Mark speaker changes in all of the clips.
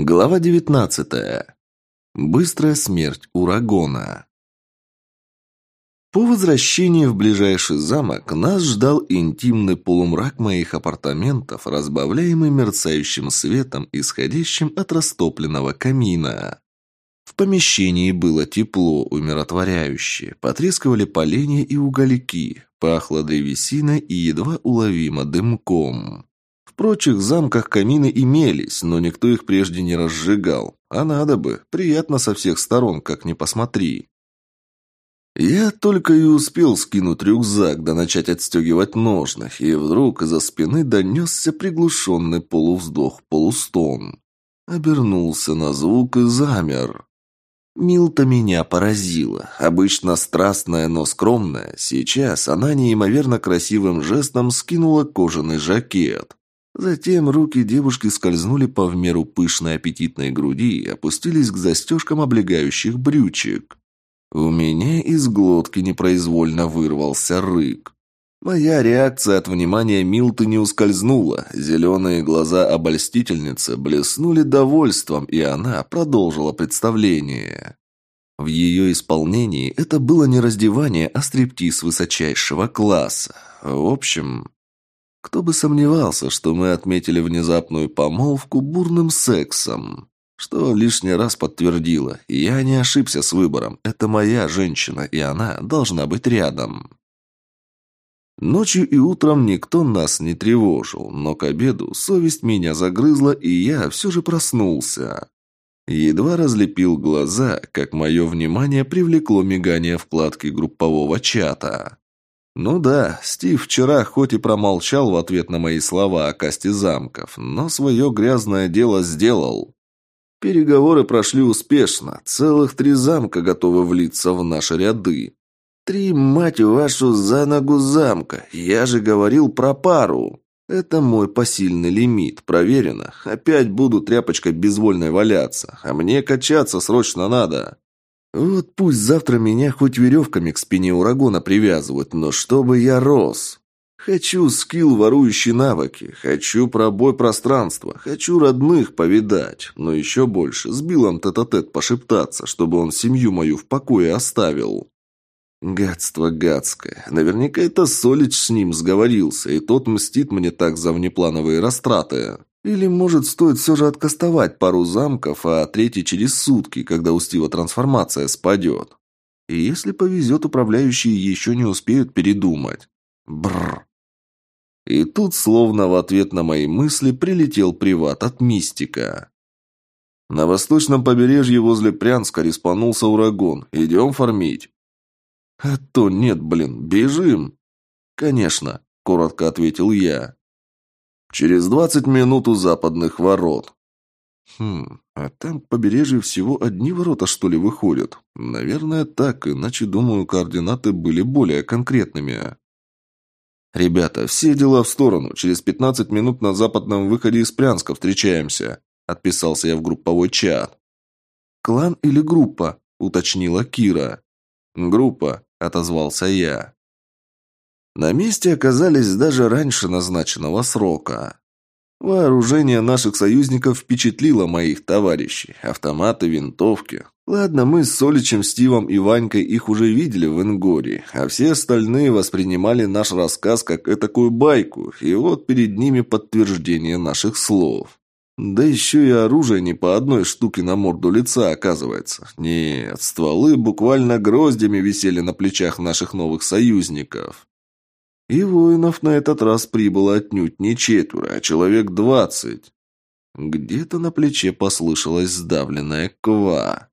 Speaker 1: Глава 19. Быстрая смерть Урагона. По возвращении в ближайший замок нас ждал интимный полумрак моих апартаментов, разбавляемый мерцающим светом, исходящим от растопленного камина. В помещении было тепло, умиротворяюще, потрескивали поленья и угольки, пахло древесиной и едва уловимо дымком прочих замках камины имелись, но никто их прежде не разжигал. А надо бы, приятно со всех сторон, как ни посмотри. Я только и успел скинуть рюкзак, да начать отстегивать ножны, и вдруг из-за спины донесся приглушенный полувздох-полустон. Обернулся на звук и замер. Милта меня поразила. Обычно страстная, но скромная. Сейчас она неимоверно красивым жестом скинула кожаный жакет. Затем руки девушки скользнули по в меру пышной аппетитной груди и опустились к застежкам облегающих брючек. У меня из глотки непроизвольно вырвался рык. Моя реакция от внимания Милты не ускользнула. Зеленые глаза обольстительницы блеснули довольством, и она продолжила представление. В ее исполнении это было не раздевание, а стриптиз высочайшего класса. В общем, кто бы сомневался, что мы отметили внезапную помолвку бурным сексом. Что лишний раз подтвердило, я не ошибся с выбором. Это моя женщина, и она должна быть рядом. Ночью и утром никто нас не тревожил, но к обеду совесть меня загрызла, и я все же проснулся. Едва разлепил глаза, как мое внимание привлекло мигание вкладки группового чата. Ну да, Стив вчера хоть и промолчал в ответ на мои слова о касте замков, но свое грязное дело сделал. Переговоры прошли успешно. Целых три замка готовы влиться в наши ряды. Три, мать вашу, за ногу замка. Я же говорил про пару. Это мой посильный лимит, проверено. Опять буду тряпочкой безвольной валяться, а мне качаться срочно надо. Вот пусть завтра меня хоть веревками к спине урагона привязывают, но чтобы я рос. Хочу скилл, ворующий навыки, хочу пробой пространства, хочу родных повидать, но еще больше с Биллом тет-а-тет -тет пошептаться, чтобы он семью мою в покое оставил. Гадство гадское. Наверняка это Солич с ним сговорился, и тот мстит мне так за внеплановые растраты. Или, может, стоит все же откастовать пару замков, а третий через сутки, когда у Стива трансформация спадет. И если повезет, управляющие еще не успеют передумать. Бррр. И тут, словно в ответ на мои мысли, прилетел приват от Мистика. На восточном побережье возле Прянска респанулся урагон. Идем фармить. А то нет, блин, бежим. Конечно, коротко ответил я. Через двадцать минут у западных ворот. Хм, а там к побережью всего одни ворота, что ли, выходят? Наверное, так, иначе, думаю, координаты были более конкретными. «Ребята, все дела в сторону. Через пятнадцать минут на западном выходе из Прянска встречаемся», – отписался я в групповой чат. «Клан или группа?» – уточнила Кира. «Группа», – отозвался я. На месте оказались даже раньше назначенного срока. Вооружение наших союзников впечатлило моих товарищей. Автоматы, винтовки. Ладно, мы с Соличем, Стивом и Ванькой их уже видели в Ингоре, а все остальные воспринимали наш рассказ как этакую байку, и вот перед ними подтверждение наших слов. Да еще и оружие не по одной штуке на морду лица, оказывается. Нет, стволы буквально гроздями висели на плечах наших новых союзников. И воинов на этот раз прибыло отнюдь не четверо, а человек двадцать. Где-то на плече послышалось сдавленное «ква».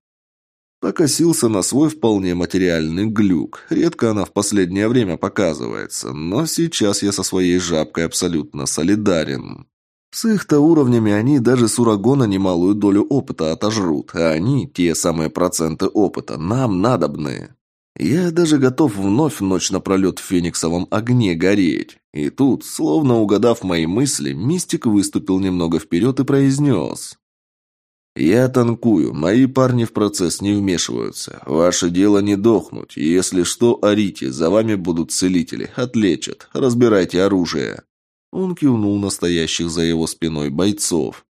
Speaker 1: Покосился на свой вполне материальный глюк. Редко она в последнее время показывается, но сейчас я со своей жабкой абсолютно солидарен. С их-то уровнями они даже с урагона немалую долю опыта отожрут, а они, те самые проценты опыта, нам надобны. Я даже готов вновь ночь напролет в фениксовом огне гореть. И тут, словно угадав мои мысли, мистик выступил немного вперед и произнес. «Я танкую, мои парни в процесс не вмешиваются. Ваше дело не дохнуть. Если что, орите, за вами будут целители, отлечат. Разбирайте оружие». Он кивнул настоящих за его спиной бойцов.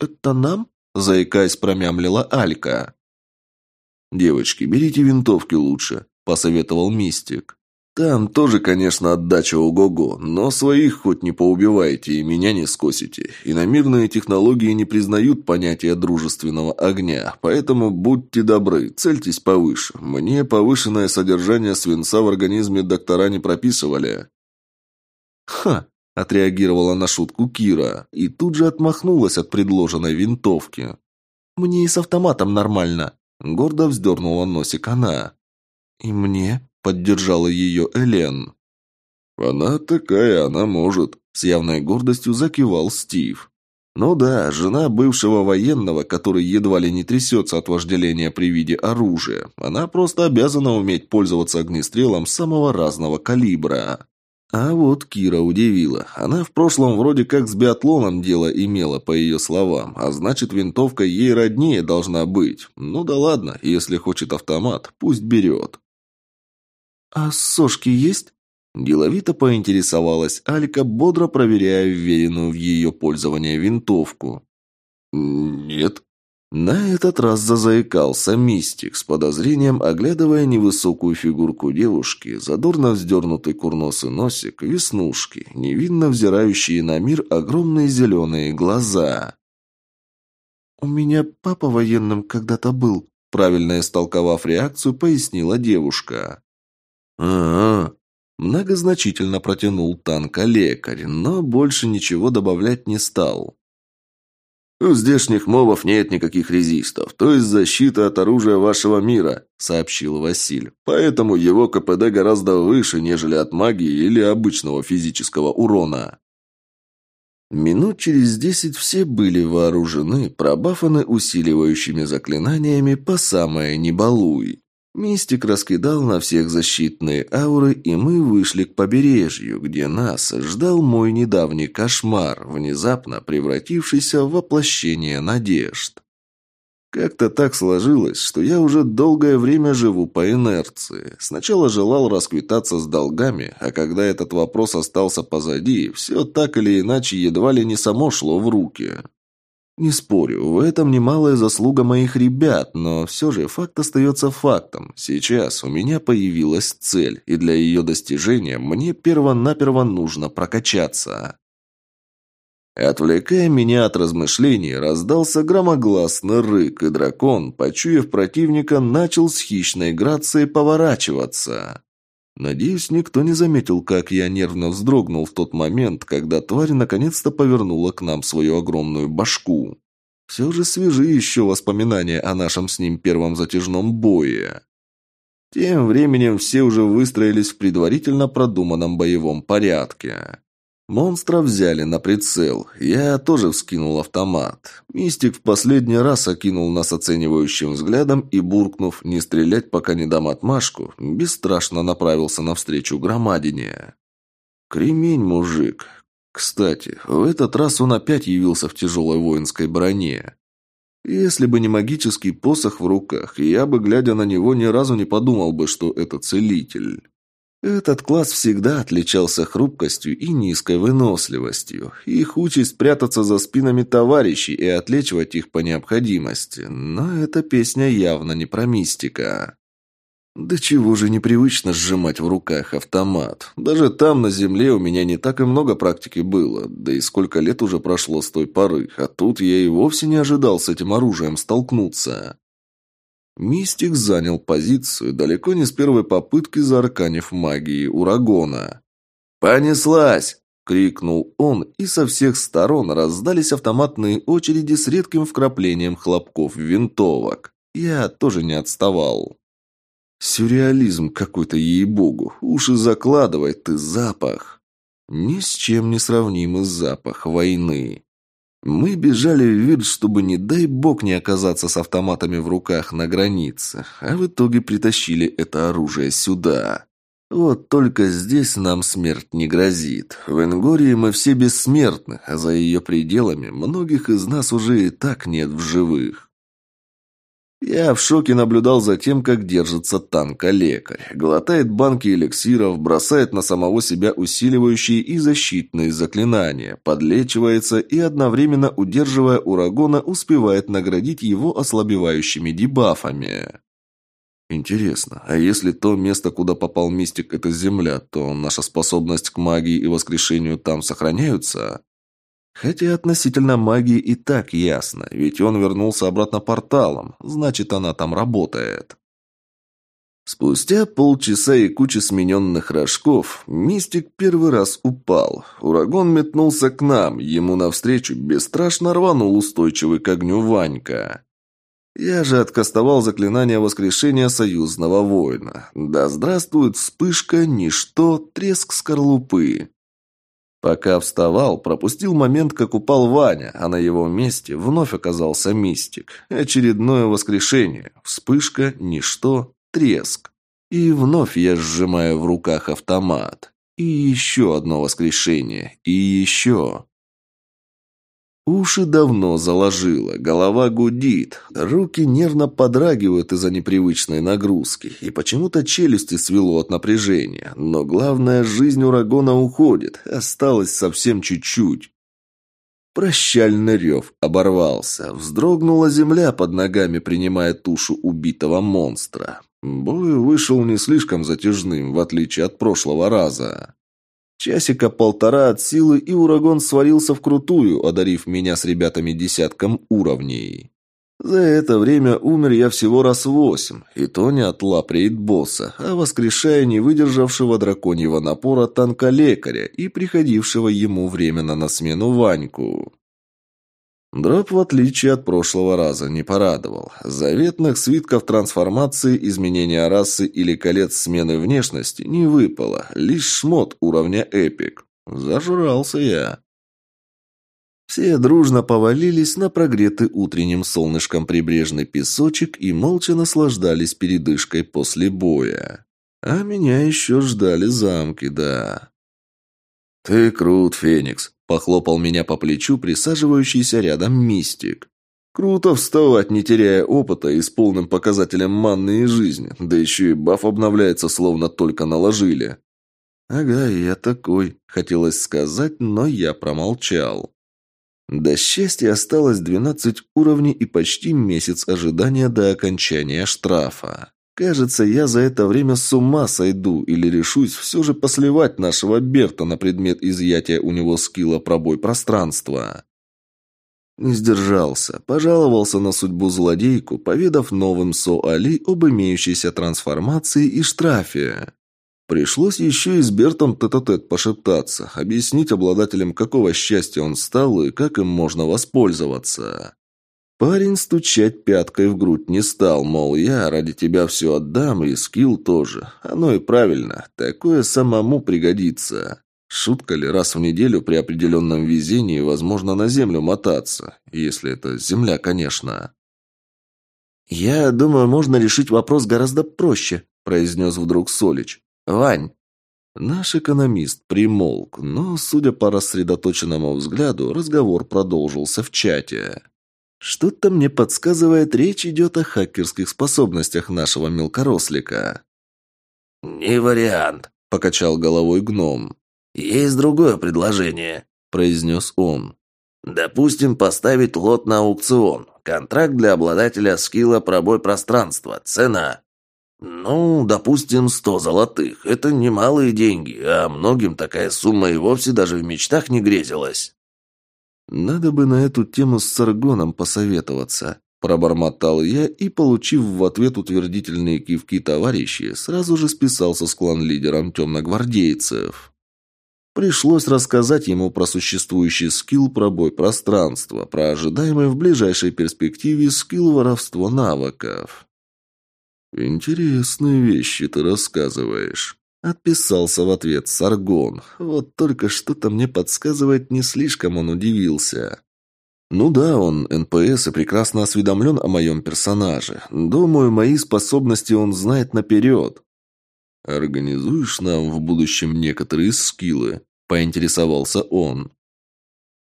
Speaker 1: это нам?» – заикаясь, промямлила Алька. «Девочки, берите винтовки лучше», – посоветовал Мистик. Там тоже, конечно, отдача ого-го, но своих хоть не поубивайте и меня не скосите. Иномирные технологии не признают понятия дружественного огня, поэтому будьте добры, цельтесь повыше. Мне повышенное содержание свинца в организме доктора не прописывали. Ха, отреагировала на шутку Кира и тут же отмахнулась от предложенной винтовки. Мне и с автоматом нормально, гордо вздернула носик она. И мне Поддержала ее Элен. «Она такая, она может», – с явной гордостью закивал Стив. «Ну да, жена бывшего военного, который едва ли не трясется от вожделения при виде оружия. Она просто обязана уметь пользоваться огнестрелом самого разного калибра». А вот Кира удивила. Она в прошлом вроде как с биатлоном дело имела, по ее словам, а значит винтовка ей роднее должна быть. Ну да ладно, если хочет автомат, пусть берет. «А сошки есть?» Деловито поинтересовалась Алька, бодро проверяя вверенную в ее пользование винтовку. «Нет». На этот раз зазаикался мистик, с подозрением оглядывая невысокую фигурку девушки, задорно вздернутый курносый носик, веснушки, невинно взирающие на мир огромные зеленые глаза. «У меня папа военным когда-то был», правильно истолковав реакцию, пояснила девушка а, Многозначительно протянул танка лекарь, но больше ничего добавлять не стал. «У здешних мобов нет никаких резистов, то есть защита от оружия вашего мира», — сообщил Василь. «Поэтому его КПД гораздо выше, нежели от магии или обычного физического урона». Минут через десять все были вооружены, пробафаны усиливающими заклинаниями по самое «не Мистик раскидал на всех защитные ауры, и мы вышли к побережью, где нас ждал мой недавний кошмар, внезапно превратившийся в воплощение надежд. Как-то так сложилось, что я уже долгое время живу по инерции. Сначала желал расквитаться с долгами, а когда этот вопрос остался позади, все так или иначе едва ли не само шло в руки. Не спорю, в этом немалая заслуга моих ребят, но все же факт остается фактом. Сейчас у меня появилась цель, и для ее достижения мне перво-наперво нужно прокачаться. Отвлекая меня от размышлений, раздался громогласный рык, и дракон, почуяв противника, начал с хищной грацией поворачиваться. Надеюсь, никто не заметил, как я нервно вздрогнул в тот момент, когда тварь наконец-то повернула к нам свою огромную башку. Все же свежи еще воспоминания о нашем с ним первом затяжном бое. Тем временем все уже выстроились в предварительно продуманном боевом порядке. Монстра взяли на прицел. Я тоже вскинул автомат. Мистик в последний раз окинул нас оценивающим взглядом и, буркнув «не стрелять, пока не дам отмашку», бесстрашно направился навстречу громадине. Кремень, мужик. Кстати, в этот раз он опять явился в тяжелой воинской броне. Если бы не магический посох в руках, я бы, глядя на него, ни разу не подумал бы, что это целитель. Этот класс всегда отличался хрупкостью и низкой выносливостью. Их участь прятаться за спинами товарищей и отлечивать их по необходимости. Но эта песня явно не про мистика. Да чего же непривычно сжимать в руках автомат. Даже там, на земле, у меня не так и много практики было. Да и сколько лет уже прошло с той поры. А тут я и вовсе не ожидал с этим оружием столкнуться. Мистик занял позицию далеко не с первой попытки заарканив магии Урагона. «Понеслась!» — крикнул он, и со всех сторон раздались автоматные очереди с редким вкраплением хлопков винтовок. Я тоже не отставал. Сюрреализм какой-то, ей-богу. Уши закладывает и запах. Ни с чем не сравнимый запах войны. Мы бежали в вид, чтобы, не дай бог, не оказаться с автоматами в руках на границе, а в итоге притащили это оружие сюда. Вот только здесь нам смерть не грозит. В Ингории мы все бессмертны, а за ее пределами многих из нас уже и так нет в живых. Я в шоке наблюдал за тем, как держится танка-лекарь. Глотает банки эликсиров, бросает на самого себя усиливающие и защитные заклинания, подлечивается и одновременно, удерживая урагона, успевает наградить его ослабевающими дебафами. Интересно, а если то место, куда попал мистик, это Земля, то наша способность к магии и воскрешению там сохраняются? Хотя относительно магии и так ясно, ведь он вернулся обратно порталом, значит, она там работает. Спустя полчаса и куча смененных рожков, мистик первый раз упал. Ураган метнулся к нам, ему навстречу бесстрашно рванул устойчивый к огню Ванька. Я же откастовал заклинание воскрешения союзного воина. Да здравствует вспышка, ничто, треск скорлупы. Пока вставал, пропустил момент, как упал Ваня, а на его месте вновь оказался мистик. Очередное воскрешение. Вспышка, ничто, треск. И вновь я сжимаю в руках автомат. И еще одно воскрешение. И еще. Уши давно заложило, голова гудит, руки нервно подрагивают из-за непривычной нагрузки, и почему-то челюсти свело от напряжения. Но главное, жизнь урагона уходит, осталось совсем чуть-чуть. Прощальный рев оборвался, вздрогнула земля под ногами, принимая тушу убитого монстра. Бой вышел не слишком затяжным, в отличие от прошлого раза. Часика полтора от силы, и ураган сварился вкрутую, одарив меня с ребятами десятком уровней. За это время умер я всего раз восемь, и то не от лап босса, а воскрешая не выдержавшего драконьего напора танка-лекаря и приходившего ему временно на смену Ваньку. Дроп, в отличие от прошлого раза, не порадовал. Заветных свитков трансформации, изменения расы или колец смены внешности не выпало. Лишь шмот уровня эпик. Зажрался я. Все дружно повалились на прогретый утренним солнышком прибрежный песочек и молча наслаждались передышкой после боя. А меня еще ждали замки, да. «Ты крут, Феникс», Похлопал меня по плечу присаживающийся рядом мистик. Круто вставать, не теряя опыта и с полным показателем манны и жизни. Да еще и баф обновляется, словно только наложили. «Ага, я такой», — хотелось сказать, но я промолчал. До счастья осталось 12 уровней и почти месяц ожидания до окончания штрафа. Кажется, я за это время с ума сойду или решусь все же посливать нашего Берта на предмет изъятия у него скилла пробой пространства. Не сдержался, пожаловался на судьбу злодейку, поведав новым Со-Али об имеющейся трансформации и штрафе. Пришлось еще и с Бертом тет-а-тет -тет пошептаться, объяснить обладателям, какого счастья он стал и как им можно воспользоваться. Парень стучать пяткой в грудь не стал, мол, я ради тебя все отдам и скилл тоже. Оно и правильно, такое самому пригодится. Шутка ли раз в неделю при определенном везении возможно на землю мотаться, если это земля, конечно. «Я думаю, можно решить вопрос гораздо проще», – произнес вдруг Солич. «Вань». Наш экономист примолк, но, судя по рассредоточенному взгляду, разговор продолжился в чате. Что-то мне подсказывает, речь идет о хакерских способностях нашего мелкорослика.
Speaker 2: «Не вариант», — покачал головой гном. «Есть другое предложение», — произнес он. «Допустим, поставить лот на аукцион. Контракт для обладателя скилла пробой пространства. Цена. Ну, допустим, сто золотых. Это немалые деньги, а многим такая сумма и вовсе даже в мечтах не грезилась».
Speaker 1: «Надо бы на эту тему с Саргоном посоветоваться», – пробормотал я и, получив в ответ утвердительные кивки товарищи, сразу же списался с клан-лидером темногвардейцев. Пришлось рассказать ему про существующий скилл пробой пространства, про ожидаемый в ближайшей перспективе скилл воровства навыков. «Интересные вещи ты рассказываешь», Отписался в ответ Саргон. Вот только что-то мне подсказывает, не слишком он удивился. Ну да, он НПС и прекрасно осведомлен о моем персонаже. Думаю, мои способности он знает наперед. «Организуешь нам в будущем некоторые скиллы?» – поинтересовался он.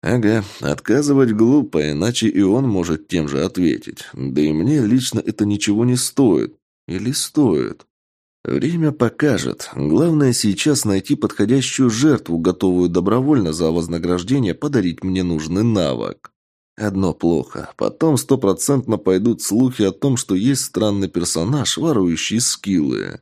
Speaker 1: Ага, отказывать глупо, иначе и он может тем же ответить. Да и мне лично это ничего не стоит. Или стоит? Время покажет. Главное сейчас найти подходящую жертву, готовую добровольно за вознаграждение подарить мне нужный навык. Одно плохо. Потом стопроцентно пойдут слухи о том, что есть странный персонаж, ворующий скиллы.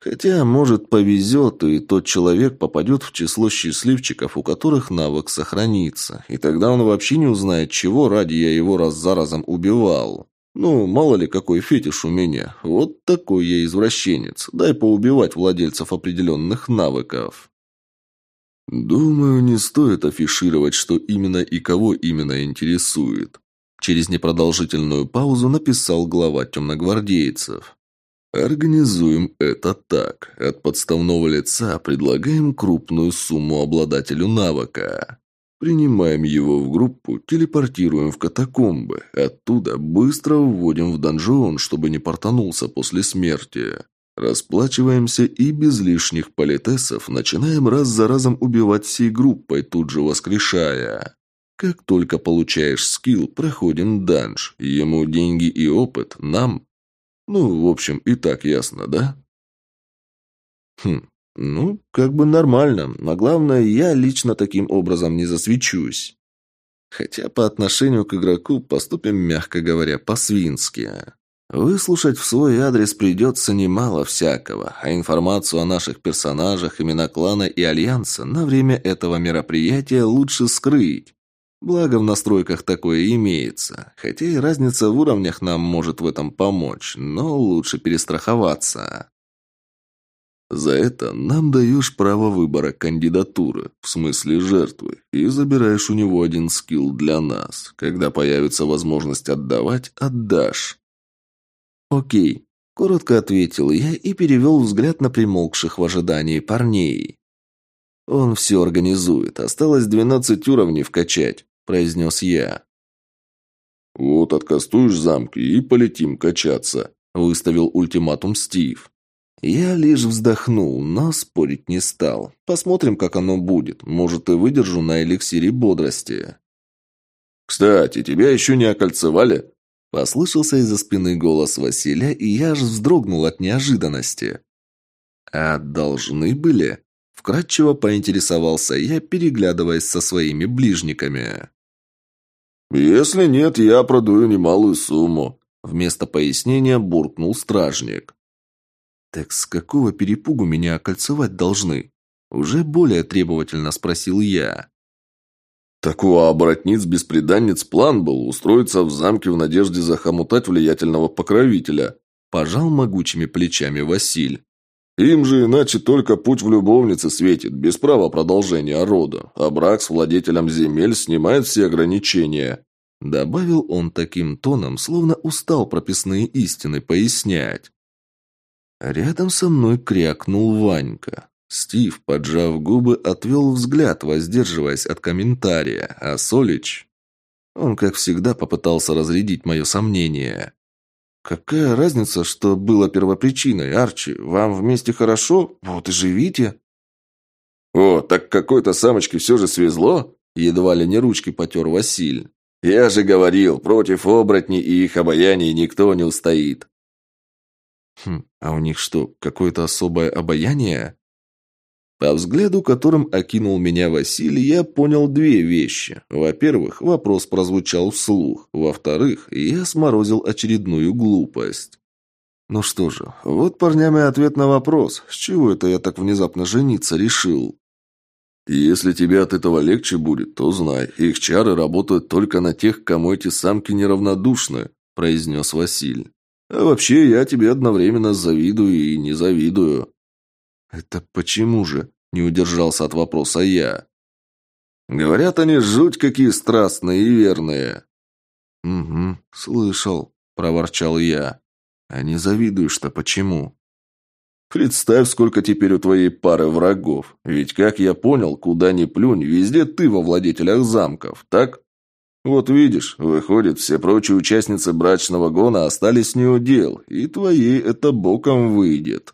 Speaker 1: Хотя, может, повезет, и тот человек попадет в число счастливчиков, у которых навык сохранится. И тогда он вообще не узнает, чего ради я его раз за разом убивал. Ну, мало ли какой фетиш у меня. Вот такой я извращенец. Дай поубивать владельцев определенных навыков. Думаю, не стоит афишировать, что именно и кого именно интересует. Через непродолжительную паузу написал глава темногвардейцев. Организуем это так. От подставного лица предлагаем крупную сумму обладателю навыка. Принимаем его в группу, телепортируем в катакомбы. Оттуда быстро вводим в донжон, чтобы не портанулся после смерти. Расплачиваемся и без лишних политесов начинаем раз за разом убивать всей группой, тут же воскрешая. Как только получаешь скилл, проходим данж. Ему деньги и опыт, нам ну, в общем, и так ясно, да? Хм, ну, как бы нормально. А главное, я лично таким образом не засвечусь. Хотя по отношению к игроку поступим, мягко говоря, по-свински. Выслушать в свой адрес придется немало всякого, а информацию о наших персонажах, имена клана и альянса на время этого мероприятия лучше скрыть. Благо в настройках такое имеется, хотя и разница в уровнях нам может в этом помочь, но лучше перестраховаться. За это нам даешь право выбора кандидатуры, в смысле жертвы, и забираешь у него один скилл для нас. Когда появится возможность отдавать, отдашь. Окей, коротко ответил я и перевел взгляд на примолкших в ожидании парней. Он все организует, осталось двенадцать уровней вкачать. – произнес я. «Вот откастуешь замки и полетим качаться», – выставил ультиматум Стив. Я лишь вздохнул, но спорить не стал. Посмотрим, как оно будет. Может, и выдержу на эликсире бодрости. «Кстати, тебя еще не окольцевали?» Послышался из-за спины голос Василия, и я аж вздрогнул от неожиданности. «А должны были?» Вкратчиво поинтересовался я, переглядываясь со своими ближниками. «Если нет, я продаю немалую сумму», – вместо пояснения буркнул стражник. «Так с какого перепугу меня окольцевать должны?» – уже более требовательно спросил я. Так у оборотниц-беспреданниц план был устроиться в замке в надежде захомутать влиятельного покровителя. Пожал могучими плечами Василь. Им же иначе только путь в любовнице светит, без права продолжения рода, а брак с владетелем земель снимает все ограничения. Добавил он таким тоном, словно устал прописные истины пояснять. Рядом со мной крякнул Ванька. Стив, поджав губы, отвел взгляд, воздерживаясь от комментария, а Солич... Он, как всегда, попытался разрядить мое сомнение. «Какая разница, что было первопричиной, Арчи? Вам вместе хорошо? Вот и живите». «О, так какой-то самочке все же свезло?» Едва ли не ручки потер Василь. «Я же говорил, против оборотней и их обаяний никто не устоит». «Хм, а у них что, какое-то особое обаяние?» По взгляду, которым окинул меня Василий, я понял две вещи. Во-первых, вопрос прозвучал вслух. Во-вторых, я сморозил очередную глупость. Ну что же, вот парнями ответ на вопрос. С чего это я так внезапно жениться решил? Если тебе от этого легче будет, то знай, их чары работают только на тех, кому эти самки неравнодушны, произнес Василь. А вообще, я тебе одновременно завидую и не завидую. «Это почему же?» – не удержался от вопроса я. «Говорят, они жуть какие страстные и верные». «Угу, слышал», – проворчал я. «А не завидуешь-то почему?» «Представь, сколько теперь у твоей пары врагов. Ведь, как я понял, куда ни плюнь, везде ты во владетелях замков, так?» «Вот видишь, выходит, все прочие участницы брачного гона остались не у дел, и твоей это боком выйдет».